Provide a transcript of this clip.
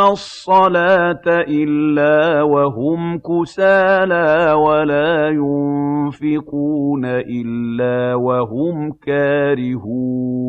الصَّلَاةَ إِلَّا وَهُمْ كُسَالَىٰ وَلَا يُنفِقُونَ إِلَّا وَهُمْ كَارِهُونَ